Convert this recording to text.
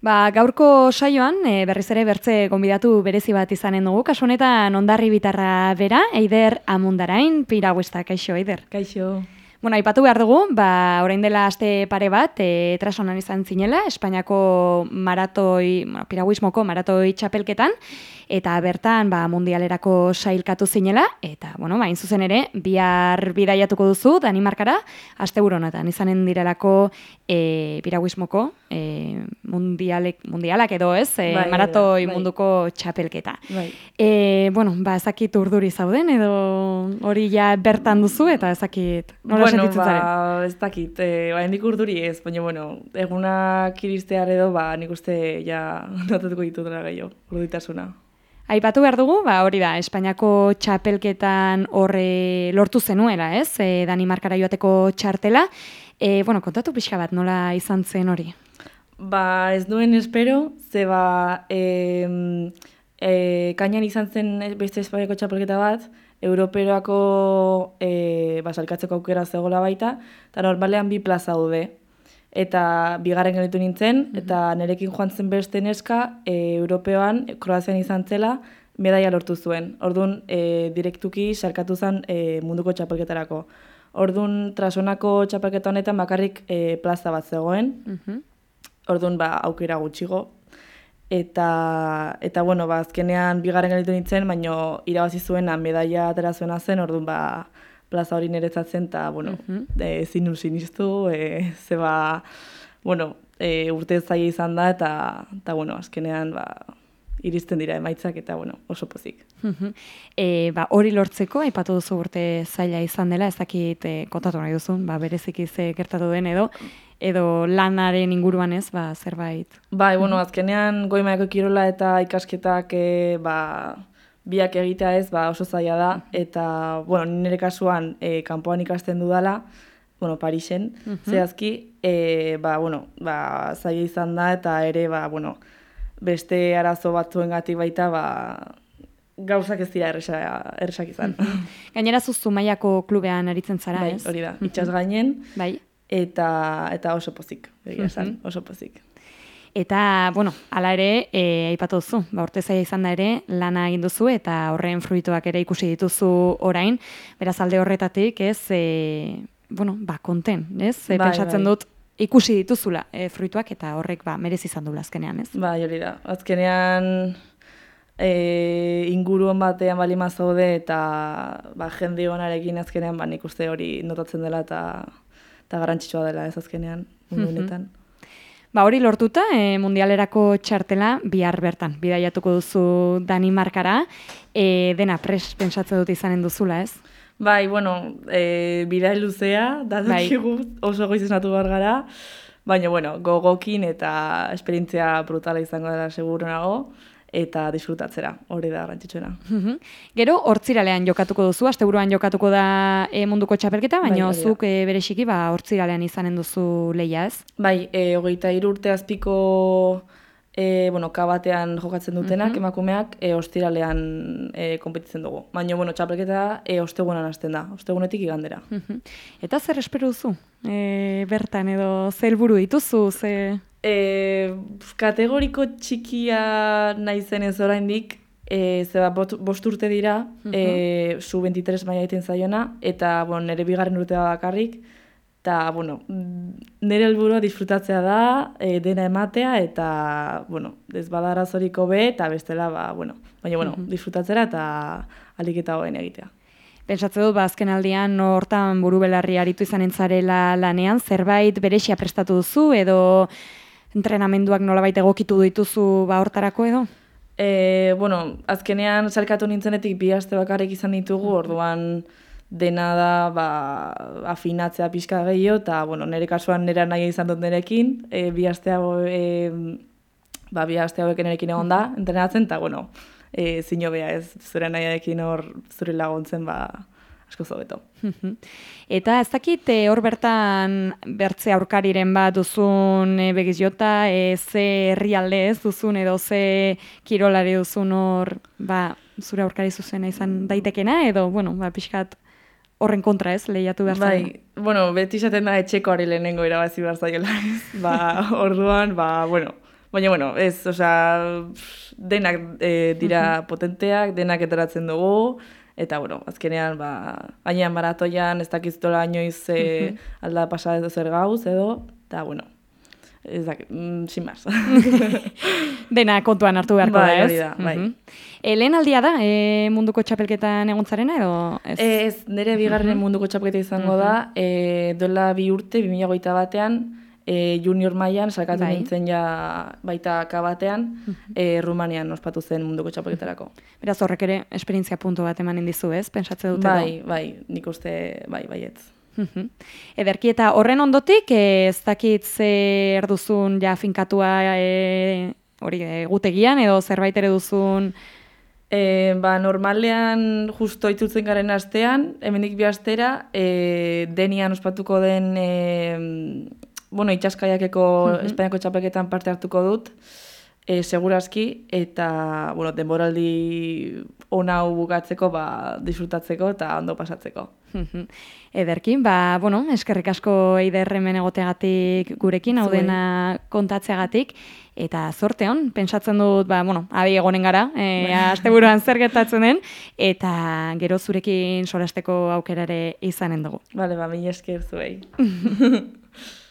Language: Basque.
Ba, gaurko saioan, e, berriz ere bertze gonbidatu berezi bat izanen dugu, kasu honetan ondarri bitarra bera, Eider Amundarain, piraguesta, kaixo, Eider. Kaixo. Bueno, aipatu behar dugu, ba, orain dela aste pare bat, e, trasonan izan zinela, Espainiako maratoi, bueno, piraguismoko maratoi txapelketan, eta bertan ba, mundialerako sailkatu zinela, eta, bueno, ba, zuzen ere, bihar bidaiatuko duzu, Danimarkara, aste buronetan, izanen direlako e, piraguismoko e, mundialek, mundialak edo ez, e, bai, maratoi bai. munduko txapelketa. Bai. E, bueno, ba, ezakit urduri zauden, edo hori ja bertan duzu, eta ezakit, nola bueno? Ba, ez dakit, e, ba, hendik urduri ez, baina, bueno, egunak iristear edo, ba, nik uste, ja, notatuko ditut dara gehiago, urditasuna. Aipatu behar dugu, ba, hori da, Espainiako txapelketan horre lortu zenuela, ez? E, Danimarkara joateko txartela. E, bueno, kontatu pixka bat, nola izan zen hori? Ba, ez duen espero, ze ba, e, e, kainan izan zen beste Espainiako txapelketa bat, Europeroako e, basalkatzeko aukera zegoela baita, eta normalean bi plaza daude eta bigarren gelitu nintzen, mhm. eta nerekin joan zen beste neska, e, Europeoan, Kroazian izan zela, medaia lortu zuen. Orduan, e, direktuki sarkatu zen e, munduko txapelketarako. Orduan, trasonako txapelketa honetan bakarrik e, plaza bat zegoen. Mhm. Orduan, ba, aukera gutxigo. Eta, eta bueno, ba, azkenean bigarren gelitu nintzen, baino irabazi zuena medaia atera zuena zen, orduan, ba, plaza hori niretzatzen, eta, bueno, uh -huh. e, sinistu, e, zeba, bueno, e, urte zaila izan da, eta, eta bueno, azkenean, ba, iristen dira emaitzak, eta, bueno, oso pozik. Uh e, ba, hori lortzeko, aipatu duzu urte zaila izan dela, ez dakit e, kontatu nahi duzu, ba, berezik ize gertatu den edo, edo lanaren inguruan ez, ba, zerbait. Bai, bueno, azkenean goimaeko kirola eta ikasketak, e, ba, biak egitea ez, ba, oso zaila da, eta, bueno, nire kasuan, e, kanpoan ikasten dudala, bueno, Parisen, uh -huh. zehazki, e, ba, bueno, ba, zaila izan da, eta ere, ba, bueno, beste arazo batzuen gati baita, ba, gauzak ez dira erresak izan. Gainera zuzu maiako klubean aritzen zara, bai, ez? Hori da, itxas gainen, bai. Eta, eta oso pozik, esan, oso pozik. Eta, bueno, ala ere, e, aipatu duzu, ba, urte zaila izan da ere, lana egin duzu eta horren fruituak ere ikusi dituzu orain, beraz alde horretatik, ez, e, bueno, ba, konten, ez? E, bai, pensatzen bai. dut, ikusi dituzula e, fruituak eta horrek ba, merez izan dula azkenean, ez? Bai, hori da. Azkenean e, inguruan batean bali mazaude eta ba, jende honarekin azkenean ba, nik uste hori notatzen dela eta, eta garantzitsua dela ez azkenean mundu honetan. Ba hori lortuta, e, mundialerako txartela bihar bertan, bidaiatuko duzu Danimarkara, e, dena pres pensatze dut izanen duzula, ez? Bai, bueno, e, bidai luzea, da bai. oso goiz esnatu behar gara, baina, bueno, gogokin eta esperientzia brutala izango dela seguro nago eta disfrutatzera, hori da garrantzitsuena. Gero, hortziralean jokatuko duzu, asteburuan jokatuko da e, munduko txapelketa, baina bai, zuk e, berexiki ba, hortziralean izanen duzu leia ez? Bai, e, hogeita irurte azpiko e, bueno, kabatean jokatzen dutenak, emakumeak, e, ostiralean e, kompetitzen dugu. Baina, bueno, txapelketa e, ostegunan hasten da, ostegunetik igandera. Eta zer espero duzu? E, bertan edo zelburu dituzu, ze... E, kategoriko txikia nahi zen ez oraindik, e, zeba bost urte dira, uh -huh. e, su 23 maia egiten zaiona, eta bueno, nire bigarren urtea bakarrik, eta bueno, nire helburua disfrutatzea da, e, dena ematea, eta bueno, ez bada arazoriko be, eta bestela, ba, bueno, baina bueno, uh -huh. disfrutatzera eta aliketa hoen egitea. Pentsatze dut, ba, azken aldian, hortan buru belarri aritu izan entzarela lanean, zerbait berexia prestatu duzu, edo entrenamenduak nolabait egokitu dituzu ba hortarako edo? E, bueno, azkenean salkatu nintzenetik bi aste bakarrik izan ditugu, orduan dena da ba, afinatzea pixka gehiago, eta bueno, nire kasuan nire nahi izan dut nirekin, e, bi aste e, ba, bi aste hauek nerekin egon da, entrenatzen, eta bueno, e, zino beha ez, zure nahiarekin hor zure laguntzen, ba, asko zobeto. Eta ez dakit eh, hor bertan bertze aurkariren bat duzun e, begiziota, e, ze herrialde ez duzun edo ze kirolari duzun hor ba, zure aurkari zuzena izan daitekena edo, bueno, ba, pixkat horren kontra ez, lehiatu behar Bai, bueno, beti izaten da etxeko ari lehenengo irabazi behar zaila. ba, orduan, ba, bueno, Baina, bueno, ez, osea, denak e, dira potenteak, denak eteratzen dugu, eta, bueno, azkenean, ba, gainean maratoian, ez dakiztola inoiz e, alda pasa edo zer gauz, edo, eta, bueno, ez dakit, mm, sin más. Dena kontuan hartu beharko Bai, da, ez? da, bai. Mhm. E, lehen aldia da, e, munduko txapelketan egontzarena, edo ez? E, ez, nire bigarren munduko txapelketa izango da, e, dola bi urte, 2008 batean, e, junior mailan salkatu Bai. nintzen ja baita K batean, e, Rumanian ospatu zen munduko txapelketarako. Beraz horrek ere esperientzia puntu bat emanen dizu, ez? Pentsatze dute Bai, bai, nik uste, bai, baietz. Mhm. Ederki eta horren ondotik, eh, ez dakit zer duzun ja finkatua e, hori egutegian edo zerbait ere duzun E, ba, normalean justo itzultzen garen astean, hemendik bi astera, e, denian ospatuko den, e, bueno, itxaskaiakeko Espainiako txapelketan parte hartuko dut, e, segurazki, eta, bueno, denboraldi ona hau bukatzeko, ba, disfrutatzeko eta ondo pasatzeko. Mhm. Ederki, ba, bueno, eskerrik asko eider hemen egoteagatik gurekin, hau dena kontatzeagatik, eta zorte hon, pentsatzen dut, ba, bueno, abi egonen gara, e, asteburuan zer gertatzen den, eta gero zurekin solasteko aukerare izanen dugu. Bale, ba, mila esker zuei.